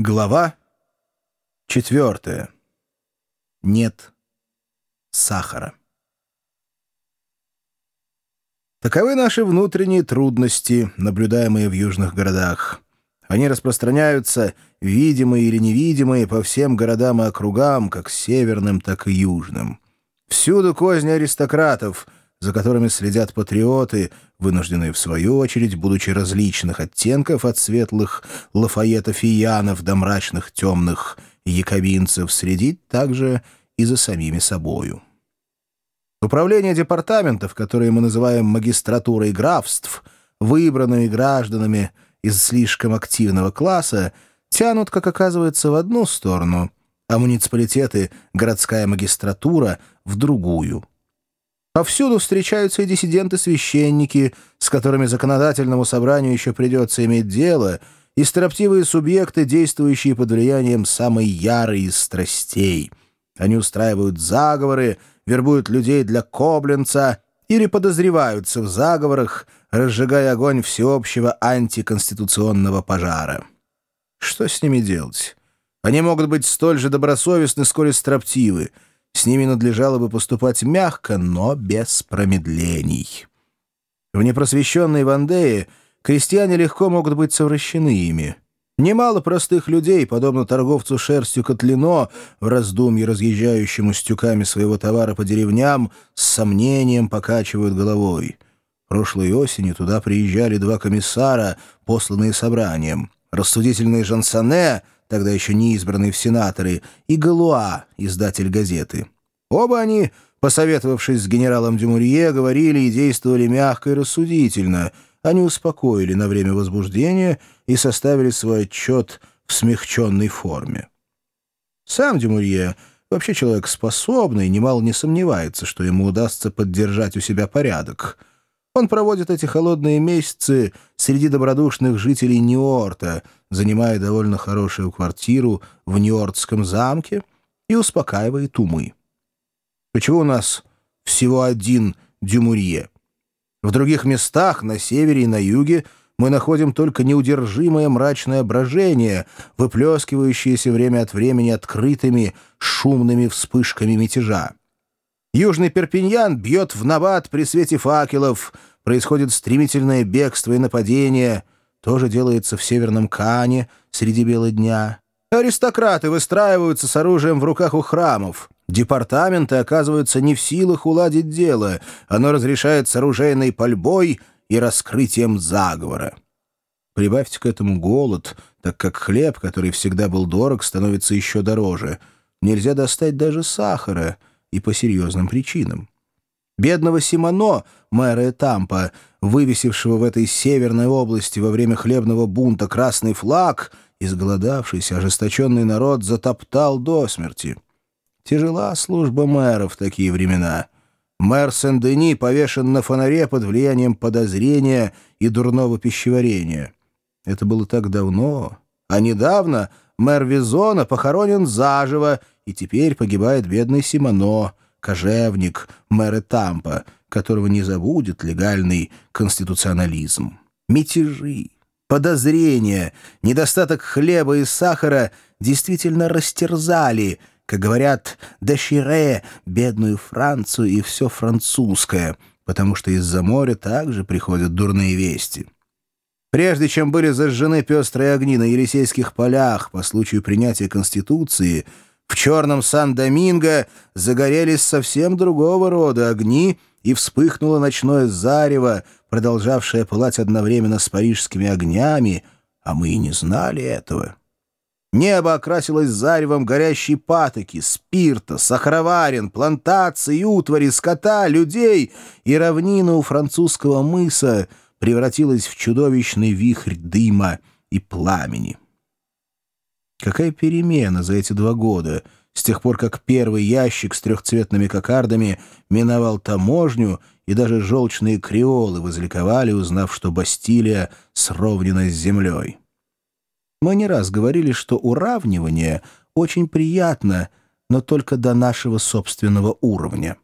Глава четвертая. Нет сахара. Таковы наши внутренние трудности, наблюдаемые в южных городах. Они распространяются, видимые или невидимые, по всем городам и округам, как северным, так и южным. Всюду козни аристократов — за которыми следят патриоты, вынужденные, в свою очередь, будучи различных оттенков от светлых лафаетов и янов до мрачных темных яковинцев, следить также и за самими собою. Управление департаментов, которые мы называем магистратурой графств, выбранными гражданами из слишком активного класса, тянут, как оказывается, в одну сторону, а муниципалитеты, городская магистратура — в другую — Повсюду встречаются и диссиденты-священники, с которыми законодательному собранию еще придется иметь дело, и строптивые субъекты, действующие под влиянием самой ярой из страстей. Они устраивают заговоры, вербуют людей для Кобленца или подозреваются в заговорах, разжигая огонь всеобщего антиконституционного пожара. Что с ними делать? Они могут быть столь же добросовестны, сколь и строптивы — с ними надлежало бы поступать мягко, но без промедлений. В непросвещенной Вандее крестьяне легко могут быть совращены ими. Немало простых людей, подобно торговцу шерстью Котлино, в раздумье разъезжающему с тюками своего товара по деревням, с сомнением покачивают головой. Прошлой осенью туда приезжали два комиссара, посланные собранием. Рассудительный Жансоне — тогда еще не избранный в сенаторы, и Галуа, издатель газеты. Оба они, посоветовавшись с генералом Дюмурье, говорили и действовали мягко и рассудительно. Они успокоили на время возбуждения и составили свой отчет в смягченной форме. Сам Дюмурье, вообще человек способный, немало не сомневается, что ему удастся поддержать у себя порядок — он проводит эти холодные месяцы среди добродушных жителей Нью-Орта, занимая довольно хорошую квартиру в Нью-Ортском замке и успокаивает умы. Почему у нас всего один Дюмурье? В других местах, на севере и на юге, мы находим только неудержимое мрачное брожение, выплескивающееся время от времени открытыми шумными вспышками мятежа. Южный Перпиньян бьет в набат при свете факелов, происходит стремительное бегство и нападение, тоже делается в Северном Кане среди бела дня. Аристократы выстраиваются с оружием в руках у храмов. Департаменты оказываются не в силах уладить дело, оно разрешает с оружейной пальбой и раскрытием заговора. Прибавьте к этому голод, так как хлеб, который всегда был дорог, становится еще дороже. Нельзя достать даже сахара — и по серьезным причинам. Бедного Симоно, мэра Этампа, вывесившего в этой северной области во время хлебного бунта красный флаг, изголодавшийся, ожесточенный народ затоптал до смерти. Тяжела служба мэра в такие времена. Мэр Сен-Дени повешен на фонаре под влиянием подозрения и дурного пищеварения. Это было так давно, а недавно мэр Визона похоронен заживо и теперь погибает бедный Симоно, кожевник, мэр Тампа, которого не забудет легальный конституционализм. Мятежи, подозрения, недостаток хлеба и сахара действительно растерзали, как говорят, дошире, бедную Францию и все французское, потому что из-за моря также приходят дурные вести. Прежде чем были зажжены пестрые огни на Елисейских полях по случаю принятия Конституции — в черном Сан-Доминго загорелись совсем другого рода огни, и вспыхнуло ночное зарево, продолжавшее пылать одновременно с парижскими огнями, а мы и не знали этого. Небо окрасилось заревом горящей патоки, спирта, сахароварен, плантаций, утвари, скота, людей, и равнина у французского мыса превратилась в чудовищный вихрь дыма и пламени. Какая перемена за эти два года, с тех пор, как первый ящик с трехцветными кокардами миновал таможню, и даже желчные креолы возликовали, узнав, что Бастилия сровнена с землей. Мы не раз говорили, что уравнивание очень приятно, но только до нашего собственного уровня.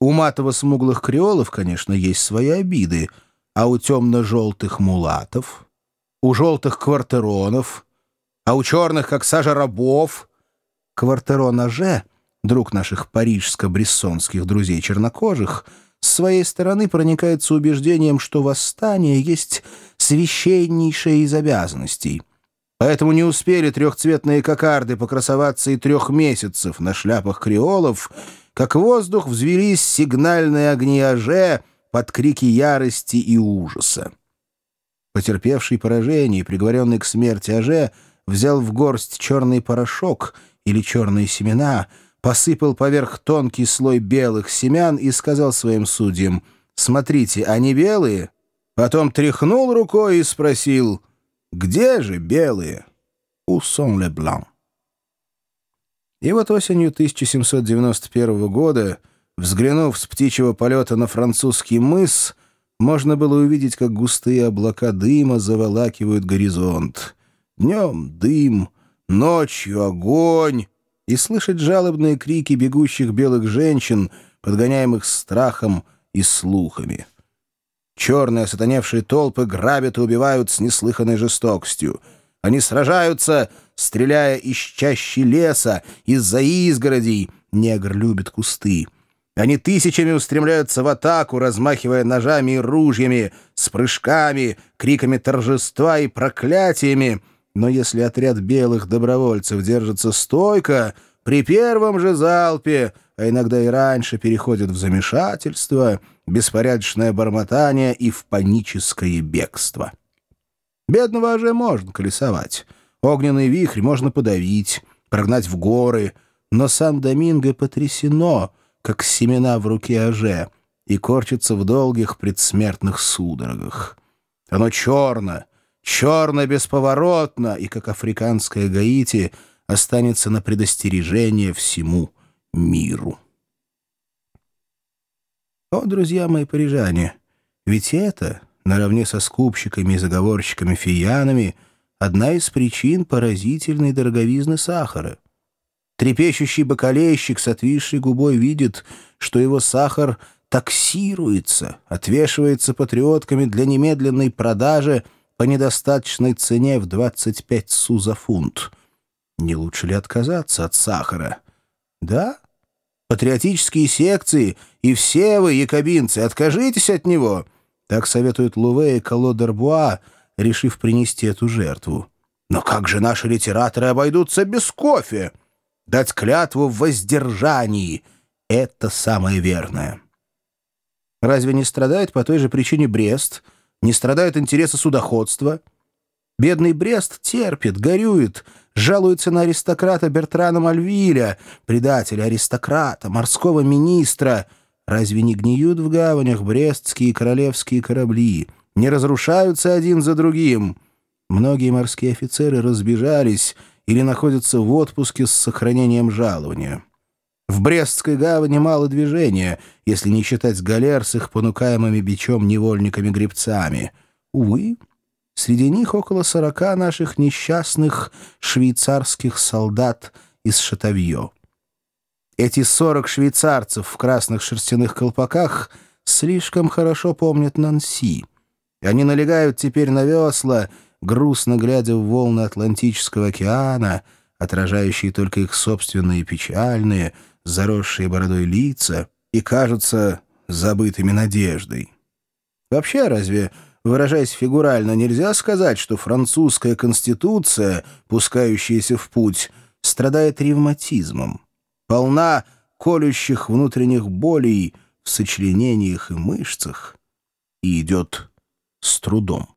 У матово-смуглых креолов, конечно, есть свои обиды, а у темно-желтых мулатов, у желтых квартеронов — а у черных, как сажа рабов. Квартерон Аже, друг наших парижско-брессонских друзей чернокожих, с своей стороны проникается убеждением, что восстание есть священнейшая из обязанностей. Поэтому не успели трехцветные кокарды покрасоваться и трех месяцев на шляпах креолов, как воздух взвелись сигнальные огни Аже под крики ярости и ужаса. Потерпевший поражение и приговоренный к смерти Аже взял в горсть черный порошок или черные семена — посыпал поверх тонкий слой белых семян и сказал своим судьям, «Смотрите, они белые?» Потом тряхнул рукой и спросил, «Где же белые?» «Où sont les blancs?» И вот осенью 1791 года, взглянув с птичьего полета на французский мыс, можно было увидеть, как густые облака дыма заволакивают горизонт. Днем — дым, ночью — огонь, и слышать жалобные крики бегущих белых женщин, подгоняемых страхом и слухами. Черные сатаневшие толпы грабят и убивают с неслыханной жестокостью. Они сражаются, стреляя из чащи леса, из-за изгородей. Негр любит кусты. Они тысячами устремляются в атаку, размахивая ножами и ружьями, с прыжками, криками торжества и проклятиями — но если отряд белых добровольцев держится стойко, при первом же залпе, а иногда и раньше переходит в замешательство, беспорядочное бормотание и в паническое бегство. Бедного же можно колесовать. Огненный вихрь можно подавить, прогнать в горы, но Сан-Доминго потрясено, как семена в руке Аже, и корчится в долгих предсмертных судорогах. Оно черно, черно бесповоротно и, как африканская Гаити, останется на предостережение всему миру. О, друзья мои парижане, ведь это, наравне со скупщиками и заговорщиками-фиянами, одна из причин поразительной дороговизны сахара. Трепещущий бакалейщик с отвисшей губой видит, что его сахар таксируется, отвешивается патриотками для немедленной продажи — по недостаточной цене в 25 су за фунт. Не лучше ли отказаться от сахара? Да? Патриотические секции и все вы, якобинцы, откажитесь от него. Так советуют Луве и Коло Д'Арбуа, решив принести эту жертву. Но как же наши литераторы обойдутся без кофе? Дать клятву в воздержании — это самое верное. Разве не страдает по той же причине Брест — не страдают интересы судоходства. Бедный Брест терпит, горюет, жалуется на аристократа Бертрана Мальвиля, предателя аристократа, морского министра. Разве не гниют в гаванях брестские королевские корабли? Не разрушаются один за другим? Многие морские офицеры разбежались или находятся в отпуске с сохранением жалования. В Брестской гавани мало движения, если не считать галер с их понукаемыми бичом невольниками-гребцами. Увы, среди них около сорока наших несчастных швейцарских солдат из Шатавье. Эти сорок швейцарцев в красных шерстяных колпаках слишком хорошо помнят Нанси. Они налегают теперь на весла, грустно глядя в волны Атлантического океана, отражающие только их собственные печальные, заросшие бородой лица и кажутся забытыми надеждой. Вообще, разве, выражаясь фигурально, нельзя сказать, что французская конституция, пускающаяся в путь, страдает ревматизмом, полна колющих внутренних болей в сочленениях и мышцах и идет с трудом.